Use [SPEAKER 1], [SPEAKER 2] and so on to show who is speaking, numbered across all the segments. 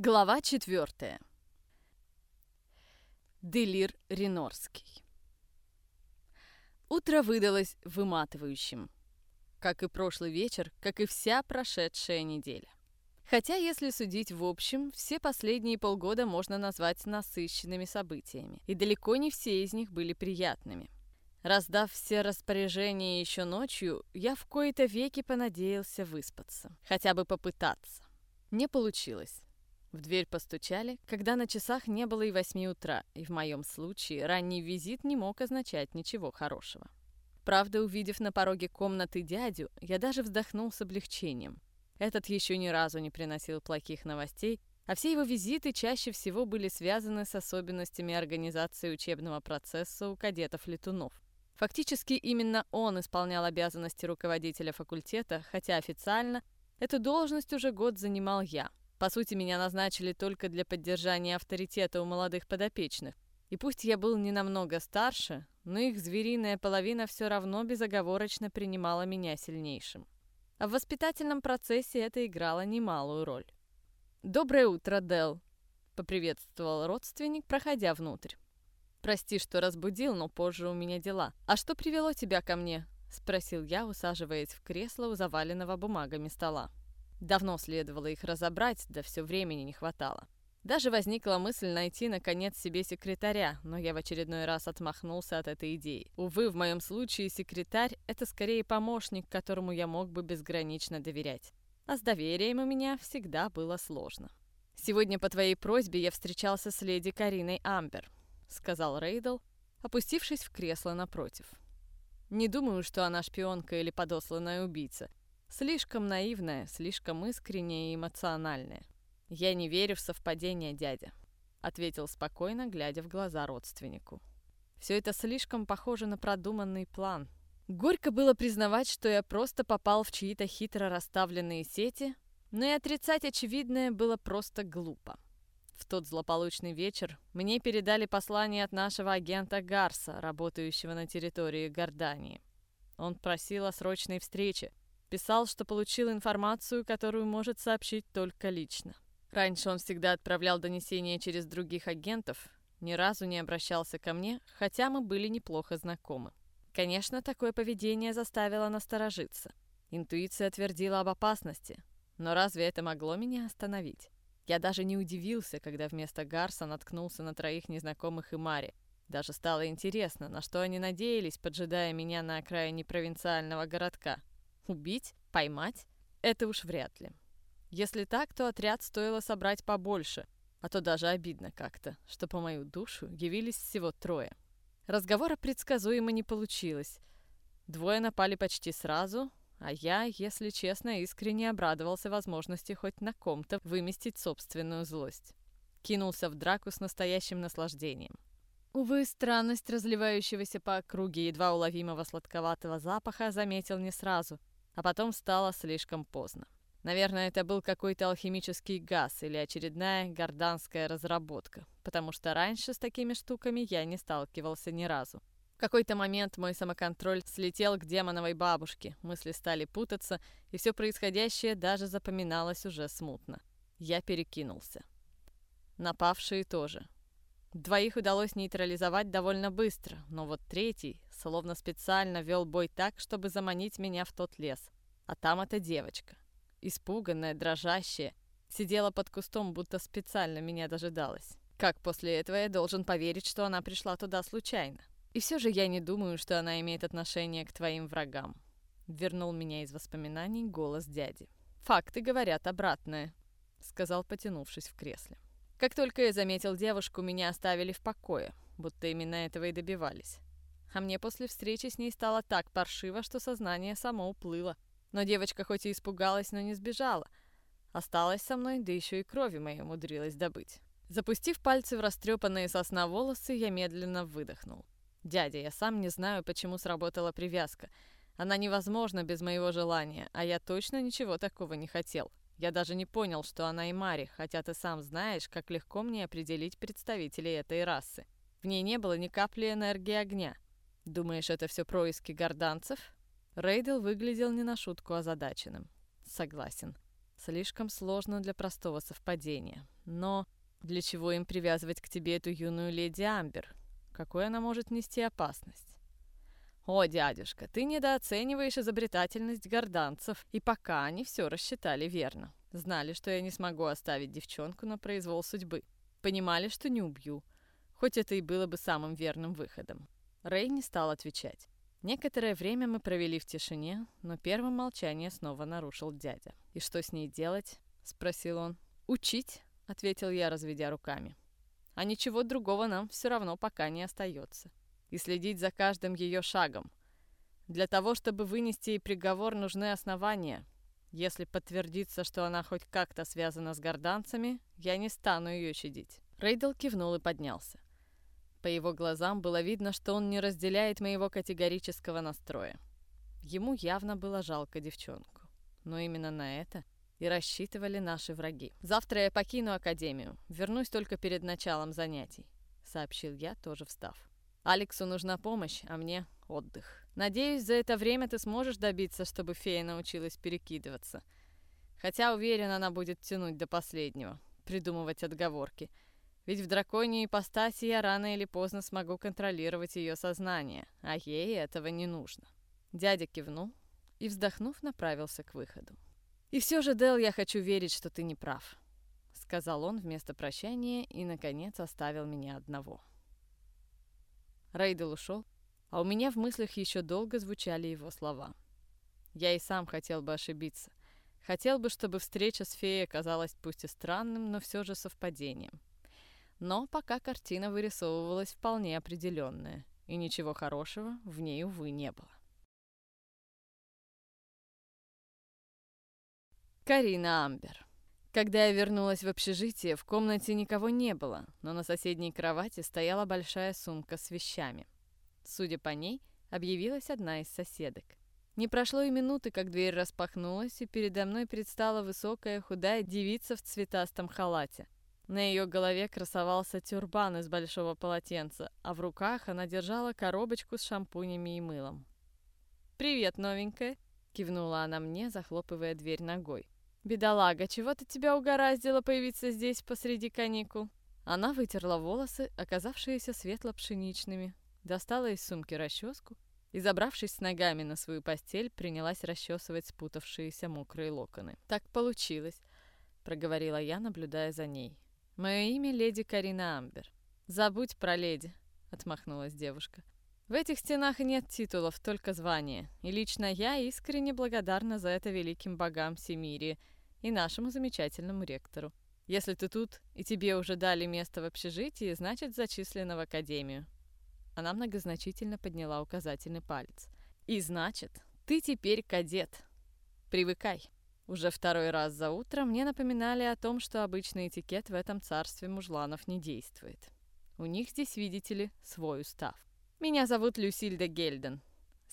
[SPEAKER 1] Глава четвертая. Делир Ренорский. Утро выдалось выматывающим. Как и прошлый вечер, как и вся прошедшая неделя. Хотя, если судить в общем, все последние полгода можно назвать насыщенными событиями, и далеко не все из них были приятными. Раздав все распоряжения еще ночью, я в кои-то веки понадеялся выспаться. Хотя бы попытаться. Не получилось. В дверь постучали, когда на часах не было и восьми утра, и в моем случае ранний визит не мог означать ничего хорошего. Правда, увидев на пороге комнаты дядю, я даже вздохнул с облегчением. Этот еще ни разу не приносил плохих новостей, а все его визиты чаще всего были связаны с особенностями организации учебного процесса у кадетов-летунов. Фактически именно он исполнял обязанности руководителя факультета, хотя официально эту должность уже год занимал я. По сути, меня назначили только для поддержания авторитета у молодых подопечных. И пусть я был не намного старше, но их звериная половина все равно безоговорочно принимала меня сильнейшим. А в воспитательном процессе это играло немалую роль. «Доброе утро, Дел», — поприветствовал родственник, проходя внутрь. «Прости, что разбудил, но позже у меня дела. А что привело тебя ко мне?» — спросил я, усаживаясь в кресло у заваленного бумагами стола. Давно следовало их разобрать, да все времени не хватало. Даже возникла мысль найти, наконец, себе секретаря, но я в очередной раз отмахнулся от этой идеи. Увы, в моем случае секретарь — это скорее помощник, которому я мог бы безгранично доверять. А с доверием у меня всегда было сложно. «Сегодня по твоей просьбе я встречался с леди Кариной Амбер», — сказал Рейдл, опустившись в кресло напротив. «Не думаю, что она шпионка или подосланная убийца. Слишком наивная, слишком искренняя и эмоциональная. «Я не верю в совпадение, дядя», — ответил спокойно, глядя в глаза родственнику. «Все это слишком похоже на продуманный план. Горько было признавать, что я просто попал в чьи-то хитро расставленные сети, но и отрицать очевидное было просто глупо. В тот злополучный вечер мне передали послание от нашего агента Гарса, работающего на территории Гордании. Он просил о срочной встрече, Писал, что получил информацию, которую может сообщить только лично. Раньше он всегда отправлял донесения через других агентов, ни разу не обращался ко мне, хотя мы были неплохо знакомы. Конечно, такое поведение заставило насторожиться. Интуиция твердила об опасности, но разве это могло меня остановить? Я даже не удивился, когда вместо Гарса наткнулся на троих незнакомых и Мари. Даже стало интересно, на что они надеялись, поджидая меня на окраине провинциального городка. Убить? Поймать? Это уж вряд ли. Если так, то отряд стоило собрать побольше, а то даже обидно как-то, что по мою душу явились всего трое. Разговора предсказуемо не получилось. Двое напали почти сразу, а я, если честно, искренне обрадовался возможности хоть на ком-то выместить собственную злость. Кинулся в драку с настоящим наслаждением. Увы, странность разливающегося по округе едва уловимого сладковатого запаха заметил не сразу, а потом стало слишком поздно. Наверное, это был какой-то алхимический газ или очередная горданская разработка, потому что раньше с такими штуками я не сталкивался ни разу. В какой-то момент мой самоконтроль слетел к демоновой бабушке, мысли стали путаться, и все происходящее даже запоминалось уже смутно. Я перекинулся. Напавшие тоже. Двоих удалось нейтрализовать довольно быстро, но вот третий словно специально вел бой так, чтобы заманить меня в тот лес. А там эта девочка, испуганная, дрожащая, сидела под кустом, будто специально меня дожидалась. Как после этого я должен поверить, что она пришла туда случайно? И все же я не думаю, что она имеет отношение к твоим врагам. Вернул меня из воспоминаний голос дяди. Факты говорят обратное, сказал, потянувшись в кресле. Как только я заметил девушку, меня оставили в покое, будто именно этого и добивались. А мне после встречи с ней стало так паршиво, что сознание само уплыло. Но девочка хоть и испугалась, но не сбежала. Осталась со мной, да еще и крови моей умудрилась добыть. Запустив пальцы в растрепанные сосна волосы, я медленно выдохнул. «Дядя, я сам не знаю, почему сработала привязка. Она невозможна без моего желания, а я точно ничего такого не хотел. Я даже не понял, что она и Мари, хотя ты сам знаешь, как легко мне определить представителей этой расы. В ней не было ни капли энергии огня. Думаешь, это все происки горданцев? Рейдел выглядел не на шутку озадаченным. Согласен. Слишком сложно для простого совпадения. Но для чего им привязывать к тебе эту юную леди Амбер? Какой она может нести опасность? «О, дядюшка, ты недооцениваешь изобретательность горданцев, и пока они все рассчитали верно. Знали, что я не смогу оставить девчонку на произвол судьбы. Понимали, что не убью, хоть это и было бы самым верным выходом». Рэй не стал отвечать. Некоторое время мы провели в тишине, но первым молчание снова нарушил дядя. «И что с ней делать?» — спросил он. «Учить», — ответил я, разведя руками. «А ничего другого нам все равно пока не остается и следить за каждым ее шагом. Для того, чтобы вынести ей приговор, нужны основания. Если подтвердится, что она хоть как-то связана с горданцами, я не стану ее щадить». Рейдл кивнул и поднялся. По его глазам было видно, что он не разделяет моего категорического настроя. Ему явно было жалко девчонку. Но именно на это и рассчитывали наши враги. «Завтра я покину Академию. Вернусь только перед началом занятий», — сообщил я, тоже встав. Алексу нужна помощь, а мне отдых. Надеюсь, за это время ты сможешь добиться, чтобы фея научилась перекидываться. Хотя, уверен, она будет тянуть до последнего, придумывать отговорки. Ведь в драконьей ипостаси я рано или поздно смогу контролировать ее сознание, а ей этого не нужно. Дядя кивнул и, вздохнув, направился к выходу. «И все же, Дел, я хочу верить, что ты не прав», — сказал он вместо прощания и, наконец, оставил меня одного. Рейдел ушел, а у меня в мыслях еще долго звучали его слова. Я и сам хотел бы ошибиться. Хотел бы, чтобы встреча с феей оказалась пусть и странным, но все же совпадением. Но пока картина вырисовывалась вполне определенная, и ничего хорошего в ней, увы, не было. Карина Амбер когда я вернулась в общежитие, в комнате никого не было, но на соседней кровати стояла большая сумка с вещами. Судя по ней, объявилась одна из соседок. Не прошло и минуты, как дверь распахнулась, и передо мной предстала высокая худая девица в цветастом халате. На ее голове красовался тюрбан из большого полотенца, а в руках она держала коробочку с шампунями и мылом. «Привет, новенькая!» — кивнула она мне, захлопывая дверь ногой. «Бедолага, чего-то тебя угораздило появиться здесь посреди каникул?» Она вытерла волосы, оказавшиеся светло-пшеничными, достала из сумки расческу и, забравшись с ногами на свою постель, принялась расчесывать спутавшиеся мокрые локоны. «Так получилось», — проговорила я, наблюдая за ней. «Мое имя леди Карина Амбер». «Забудь про леди», — отмахнулась девушка. «В этих стенах нет титулов, только звания, и лично я искренне благодарна за это великим богам Семирии — и нашему замечательному ректору. Если ты тут, и тебе уже дали место в общежитии, значит, зачислена в академию». Она многозначительно подняла указательный палец. «И значит, ты теперь кадет. Привыкай». Уже второй раз за утро мне напоминали о том, что обычный этикет в этом царстве мужланов не действует. У них здесь, видите ли, свой устав. Меня зовут Люсильда Гельден,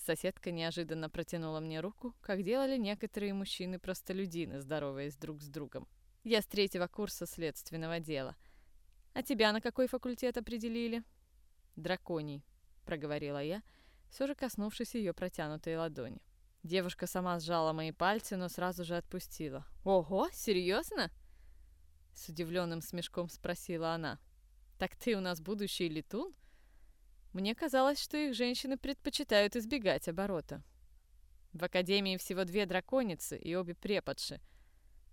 [SPEAKER 1] Соседка неожиданно протянула мне руку, как делали некоторые мужчины-простолюдины, здороваясь друг с другом. Я с третьего курса следственного дела. А тебя на какой факультет определили? Драконий, проговорила я, все же коснувшись ее протянутой ладони. Девушка сама сжала мои пальцы, но сразу же отпустила. «Ого, серьезно?» С удивленным смешком спросила она. «Так ты у нас будущий летун?» Мне казалось, что их женщины предпочитают избегать оборота. В Академии всего две драконицы и обе преподши.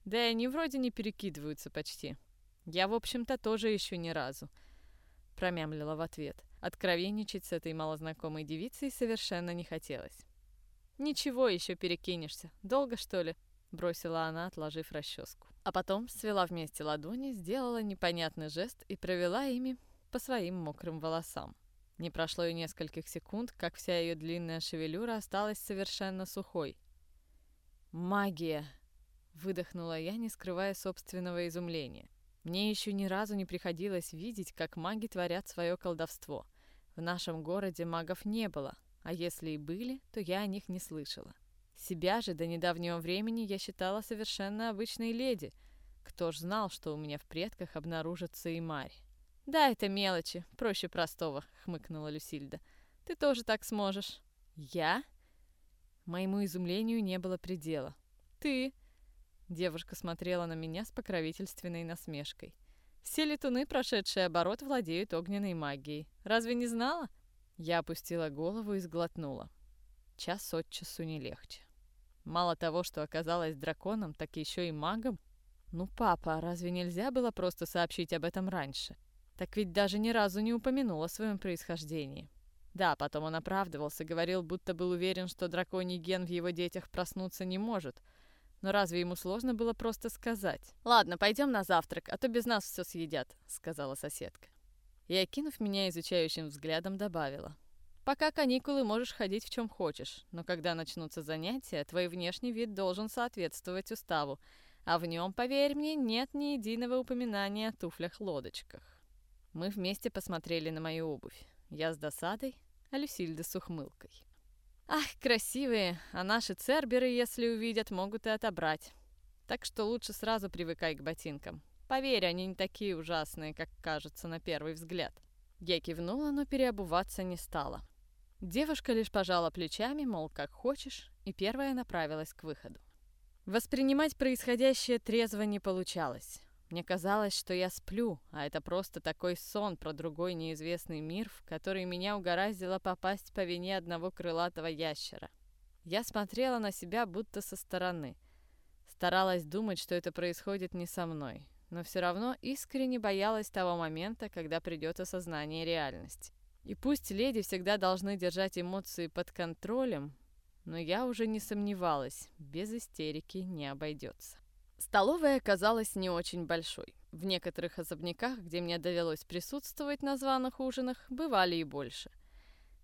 [SPEAKER 1] Да и они вроде не перекидываются почти. Я, в общем-то, тоже еще ни разу. Промямлила в ответ. Откровенничать с этой малознакомой девицей совершенно не хотелось. «Ничего, еще перекинешься. Долго, что ли?» Бросила она, отложив расческу. А потом свела вместе ладони, сделала непонятный жест и провела ими по своим мокрым волосам. Не прошло и нескольких секунд, как вся ее длинная шевелюра осталась совершенно сухой. «Магия!» — выдохнула я, не скрывая собственного изумления. Мне еще ни разу не приходилось видеть, как маги творят свое колдовство. В нашем городе магов не было, а если и были, то я о них не слышала. Себя же до недавнего времени я считала совершенно обычной леди. Кто ж знал, что у меня в предках обнаружится и Марь. «Да, это мелочи, проще простого», — хмыкнула Люсильда. «Ты тоже так сможешь». «Я?» Моему изумлению не было предела. «Ты?» Девушка смотрела на меня с покровительственной насмешкой. Все летуны, прошедшие оборот, владеют огненной магией. Разве не знала? Я опустила голову и сглотнула. Час от часу не легче. Мало того, что оказалась драконом, так еще и магом. Ну, папа, а разве нельзя было просто сообщить об этом раньше? Так ведь даже ни разу не упомянул о своем происхождении. Да, потом он оправдывался, говорил, будто был уверен, что драконий ген в его детях проснуться не может. Но разве ему сложно было просто сказать? «Ладно, пойдем на завтрак, а то без нас все съедят», — сказала соседка. И, окинув меня изучающим взглядом, добавила. «Пока каникулы можешь ходить в чем хочешь, но когда начнутся занятия, твой внешний вид должен соответствовать уставу, а в нем, поверь мне, нет ни единого упоминания о туфлях-лодочках». Мы вместе посмотрели на мою обувь. Я с досадой, а Люсильда с ухмылкой. Ах, красивые, а наши церберы, если увидят, могут и отобрать. Так что лучше сразу привыкай к ботинкам. Поверь, они не такие ужасные, как кажется на первый взгляд. Я кивнула, но переобуваться не стала. Девушка лишь пожала плечами, мол, как хочешь, и первая направилась к выходу. Воспринимать происходящее трезво не получалось. Мне казалось, что я сплю, а это просто такой сон про другой неизвестный мир, в который меня угораздило попасть по вине одного крылатого ящера. Я смотрела на себя будто со стороны. Старалась думать, что это происходит не со мной, но все равно искренне боялась того момента, когда придет осознание реальности. И пусть леди всегда должны держать эмоции под контролем, но я уже не сомневалась, без истерики не обойдется. Столовая оказалась не очень большой. В некоторых особняках, где мне довелось присутствовать на званых ужинах, бывали и больше.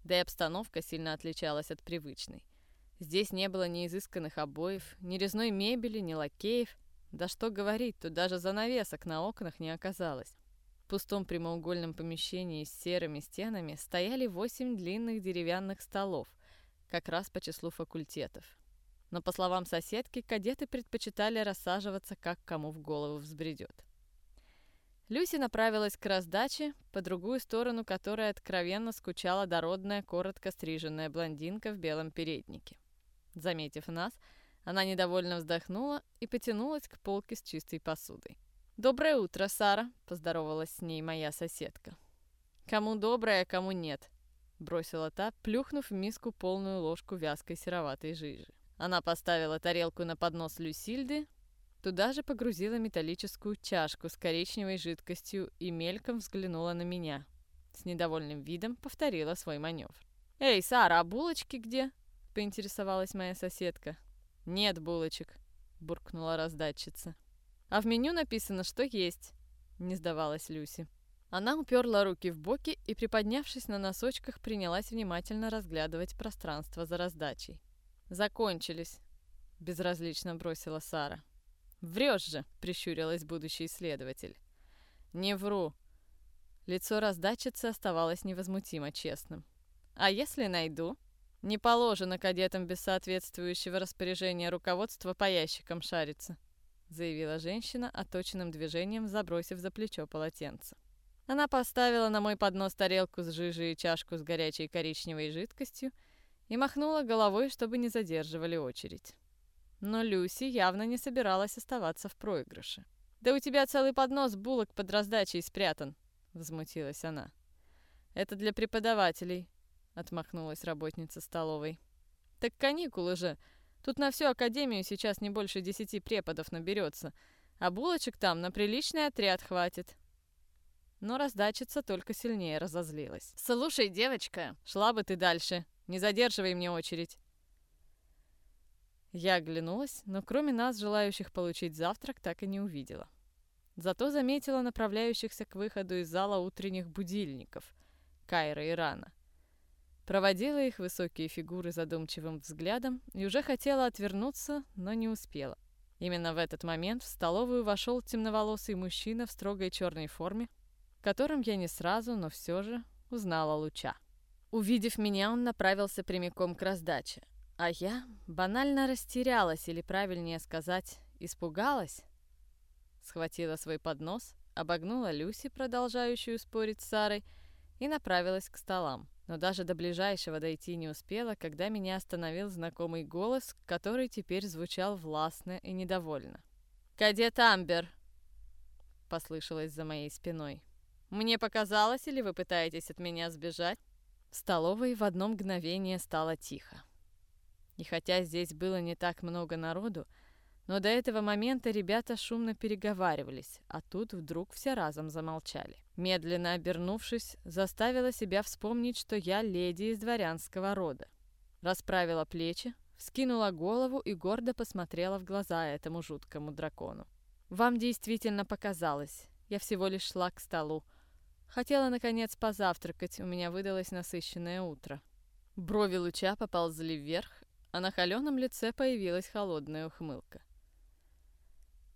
[SPEAKER 1] Да и обстановка сильно отличалась от привычной. Здесь не было ни изысканных обоев, ни резной мебели, ни лакеев. Да что говорить, тут даже занавесок на окнах не оказалось. В пустом прямоугольном помещении с серыми стенами стояли восемь длинных деревянных столов, как раз по числу факультетов но, по словам соседки, кадеты предпочитали рассаживаться, как кому в голову взбредет. Люси направилась к раздаче, по другую сторону которой откровенно скучала дородная, коротко стриженная блондинка в белом переднике. Заметив нас, она недовольно вздохнула и потянулась к полке с чистой посудой. «Доброе утро, Сара!» – поздоровалась с ней моя соседка. «Кому доброе, а кому нет», – бросила та, плюхнув в миску полную ложку вязкой сероватой жижи. Она поставила тарелку на поднос Люсильды, туда же погрузила металлическую чашку с коричневой жидкостью и мельком взглянула на меня. С недовольным видом повторила свой маневр. «Эй, Сара, а булочки где?» — поинтересовалась моя соседка. «Нет булочек», — буркнула раздатчица. «А в меню написано, что есть», — не сдавалась Люси. Она уперла руки в боки и, приподнявшись на носочках, принялась внимательно разглядывать пространство за раздачей. «Закончились», — безразлично бросила Сара. «Врешь же», — прищурилась будущий исследователь. «Не вру». Лицо раздатчицы оставалось невозмутимо честным. «А если найду?» «Не положено кадетам без соответствующего распоряжения руководства по ящикам шариться», заявила женщина, оточенным движением забросив за плечо полотенце. Она поставила на мой поднос тарелку с жижей и чашку с горячей коричневой жидкостью и махнула головой, чтобы не задерживали очередь. Но Люси явно не собиралась оставаться в проигрыше. «Да у тебя целый поднос булок под раздачей спрятан», — возмутилась она. «Это для преподавателей», — отмахнулась работница столовой. «Так каникулы же. Тут на всю академию сейчас не больше десяти преподов наберется, а булочек там на приличный отряд хватит». Но раздачица только сильнее разозлилась. «Слушай, девочка, шла бы ты дальше. Не задерживай мне очередь!» Я оглянулась, но кроме нас, желающих получить завтрак, так и не увидела. Зато заметила направляющихся к выходу из зала утренних будильников Кайра и Рана. Проводила их высокие фигуры задумчивым взглядом и уже хотела отвернуться, но не успела. Именно в этот момент в столовую вошел темноволосый мужчина в строгой черной форме, которым я не сразу, но все же узнала Луча. Увидев меня, он направился прямиком к раздаче. А я банально растерялась, или правильнее сказать, испугалась. Схватила свой поднос, обогнула Люси, продолжающую спорить с Сарой, и направилась к столам. Но даже до ближайшего дойти не успела, когда меня остановил знакомый голос, который теперь звучал властно и недовольно. «Кадет Амбер!» — послышалось за моей спиной. «Мне показалось, или вы пытаетесь от меня сбежать?» В столовой в одно мгновение стало тихо. И хотя здесь было не так много народу, но до этого момента ребята шумно переговаривались, а тут вдруг все разом замолчали. Медленно обернувшись, заставила себя вспомнить, что я леди из дворянского рода. Расправила плечи, вскинула голову и гордо посмотрела в глаза этому жуткому дракону. «Вам действительно показалось. Я всего лишь шла к столу. Хотела, наконец, позавтракать, у меня выдалось насыщенное утро». Брови луча поползли вверх, а на холеном лице появилась холодная ухмылка.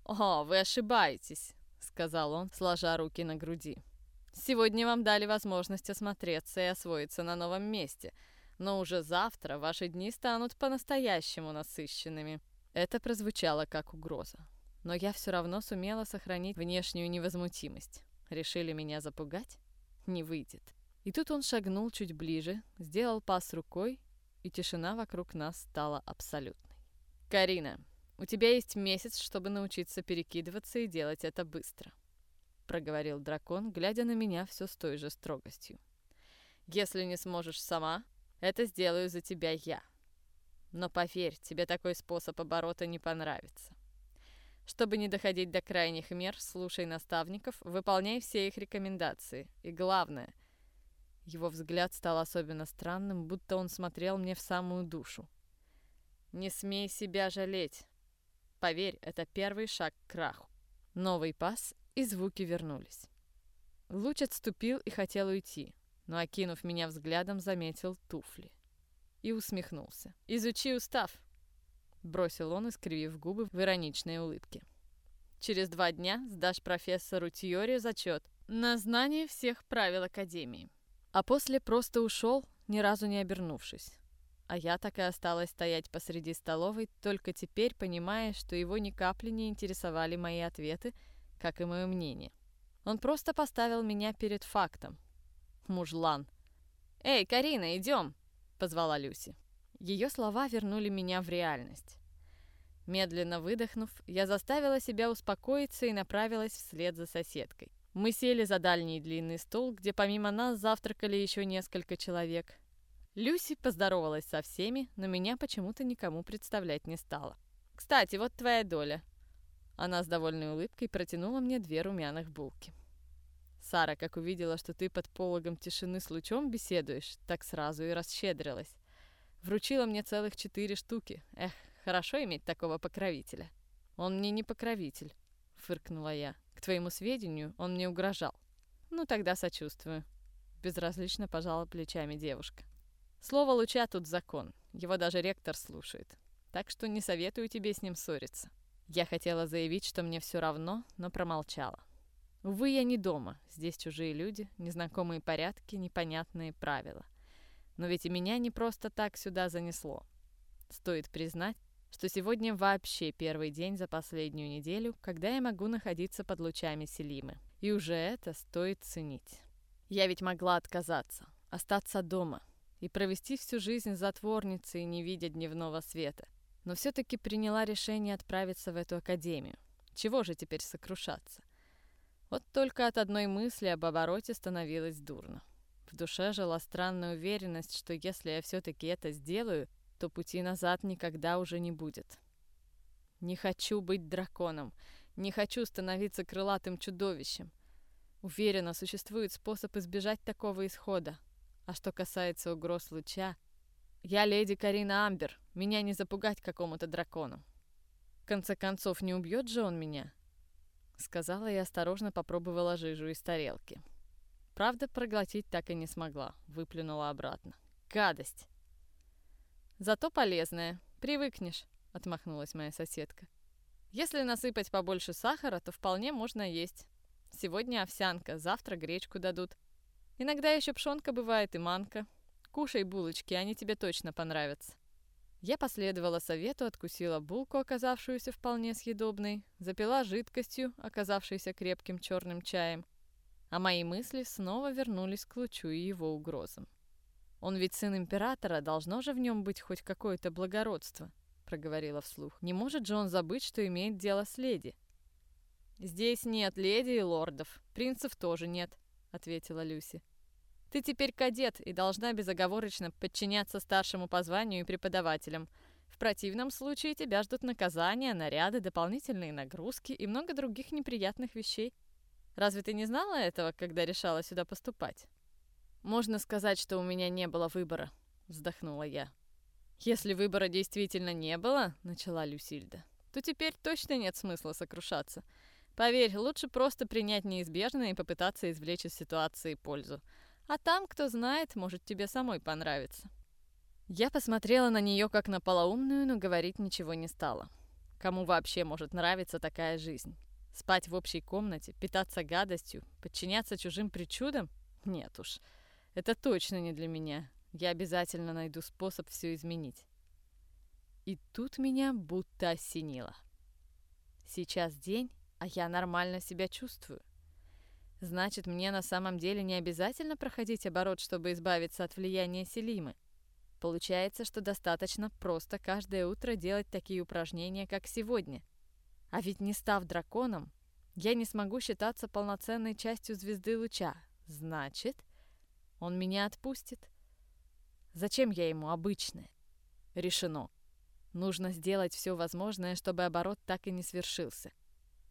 [SPEAKER 1] «О, вы ошибаетесь», — сказал он, сложа руки на груди. «Сегодня вам дали возможность осмотреться и освоиться на новом месте, но уже завтра ваши дни станут по-настоящему насыщенными». Это прозвучало как угроза, но я все равно сумела сохранить внешнюю невозмутимость. Решили меня запугать? Не выйдет. И тут он шагнул чуть ближе, сделал пас рукой, и тишина вокруг нас стала абсолютной. «Карина, у тебя есть месяц, чтобы научиться перекидываться и делать это быстро», — проговорил дракон, глядя на меня все с той же строгостью. «Если не сможешь сама, это сделаю за тебя я. Но поверь, тебе такой способ оборота не понравится. Чтобы не доходить до крайних мер, слушай наставников, выполняй все их рекомендации. И главное, его взгляд стал особенно странным, будто он смотрел мне в самую душу. Не смей себя жалеть. Поверь, это первый шаг к краху. Новый пас, и звуки вернулись. Луч отступил и хотел уйти, но, окинув меня взглядом, заметил туфли. И усмехнулся. «Изучи устав!» Бросил он, искривив губы в ироничной улыбке. «Через два дня сдашь профессору Тьори зачет на знание всех правил Академии». А после просто ушел, ни разу не обернувшись а я так и осталась стоять посреди столовой, только теперь понимая, что его ни капли не интересовали мои ответы, как и мое мнение. Он просто поставил меня перед фактом. Мужлан. «Эй, Карина, идем!» — позвала Люси. Ее слова вернули меня в реальность. Медленно выдохнув, я заставила себя успокоиться и направилась вслед за соседкой. Мы сели за дальний длинный стол, где помимо нас завтракали еще несколько человек, Люси поздоровалась со всеми, но меня почему-то никому представлять не стала. «Кстати, вот твоя доля». Она с довольной улыбкой протянула мне две румяных булки. «Сара, как увидела, что ты под пологом тишины с лучом беседуешь, так сразу и расщедрилась. Вручила мне целых четыре штуки. Эх, хорошо иметь такого покровителя». «Он мне не покровитель», — фыркнула я. «К твоему сведению, он мне угрожал». «Ну, тогда сочувствую», — безразлично пожала плечами девушка. Слово луча тут закон, его даже ректор слушает. Так что не советую тебе с ним ссориться. Я хотела заявить, что мне все равно, но промолчала. Увы, я не дома, здесь чужие люди, незнакомые порядки, непонятные правила. Но ведь и меня не просто так сюда занесло. Стоит признать, что сегодня вообще первый день за последнюю неделю, когда я могу находиться под лучами Селимы. И уже это стоит ценить. Я ведь могла отказаться, остаться дома, и провести всю жизнь затворницей, не видя дневного света. Но все-таки приняла решение отправиться в эту академию. Чего же теперь сокрушаться? Вот только от одной мысли об обороте становилось дурно. В душе жила странная уверенность, что если я все-таки это сделаю, то пути назад никогда уже не будет. Не хочу быть драконом, не хочу становиться крылатым чудовищем. Уверена, существует способ избежать такого исхода, а что касается угроз луча, я леди Карина Амбер, меня не запугать какому-то дракону. В конце концов, не убьет же он меня? Сказала и осторожно попробовала жижу из тарелки. Правда, проглотить так и не смогла, выплюнула обратно. Гадость! Зато полезная, привыкнешь, отмахнулась моя соседка. Если насыпать побольше сахара, то вполне можно есть. Сегодня овсянка, завтра гречку дадут, Иногда еще пшенка бывает и манка. Кушай булочки, они тебе точно понравятся. Я последовала совету, откусила булку, оказавшуюся вполне съедобной, запила жидкостью, оказавшейся крепким черным чаем, а мои мысли снова вернулись к лучу и его угрозам. «Он ведь сын императора, должно же в нем быть хоть какое-то благородство», — проговорила вслух. «Не может же он забыть, что имеет дело с леди? «Здесь нет леди и лордов, принцев тоже нет», — ответила Люси. «Ты теперь кадет и должна безоговорочно подчиняться старшему по званию и преподавателям. В противном случае тебя ждут наказания, наряды, дополнительные нагрузки и много других неприятных вещей. Разве ты не знала этого, когда решала сюда поступать?» «Можно сказать, что у меня не было выбора», — вздохнула я. «Если выбора действительно не было», — начала Люсильда, «то теперь точно нет смысла сокрушаться. Поверь, лучше просто принять неизбежное и попытаться извлечь из ситуации пользу. А там, кто знает, может тебе самой понравится». Я посмотрела на нее как на полоумную, но говорить ничего не стала. Кому вообще может нравиться такая жизнь? Спать в общей комнате, питаться гадостью, подчиняться чужим причудам? Нет уж, это точно не для меня. Я обязательно найду способ все изменить. И тут меня будто осенило. Сейчас день, а я нормально себя чувствую. Значит, мне на самом деле не обязательно проходить оборот, чтобы избавиться от влияния Селимы. Получается, что достаточно просто каждое утро делать такие упражнения, как сегодня. А ведь не став драконом, я не смогу считаться полноценной частью звезды луча. Значит, он меня отпустит. Зачем я ему обычное? Решено. Нужно сделать все возможное, чтобы оборот так и не свершился.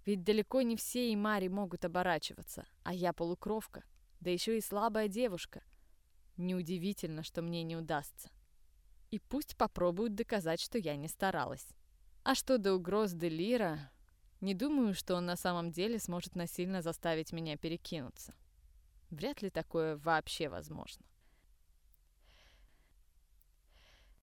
[SPEAKER 1] Ведь далеко не все и Мари могут оборачиваться, а я полукровка, да еще и слабая девушка. Неудивительно, что мне не удастся. И пусть попробуют доказать, что я не старалась. А что до угроз Делира, не думаю, что он на самом деле сможет насильно заставить меня перекинуться. Вряд ли такое вообще возможно.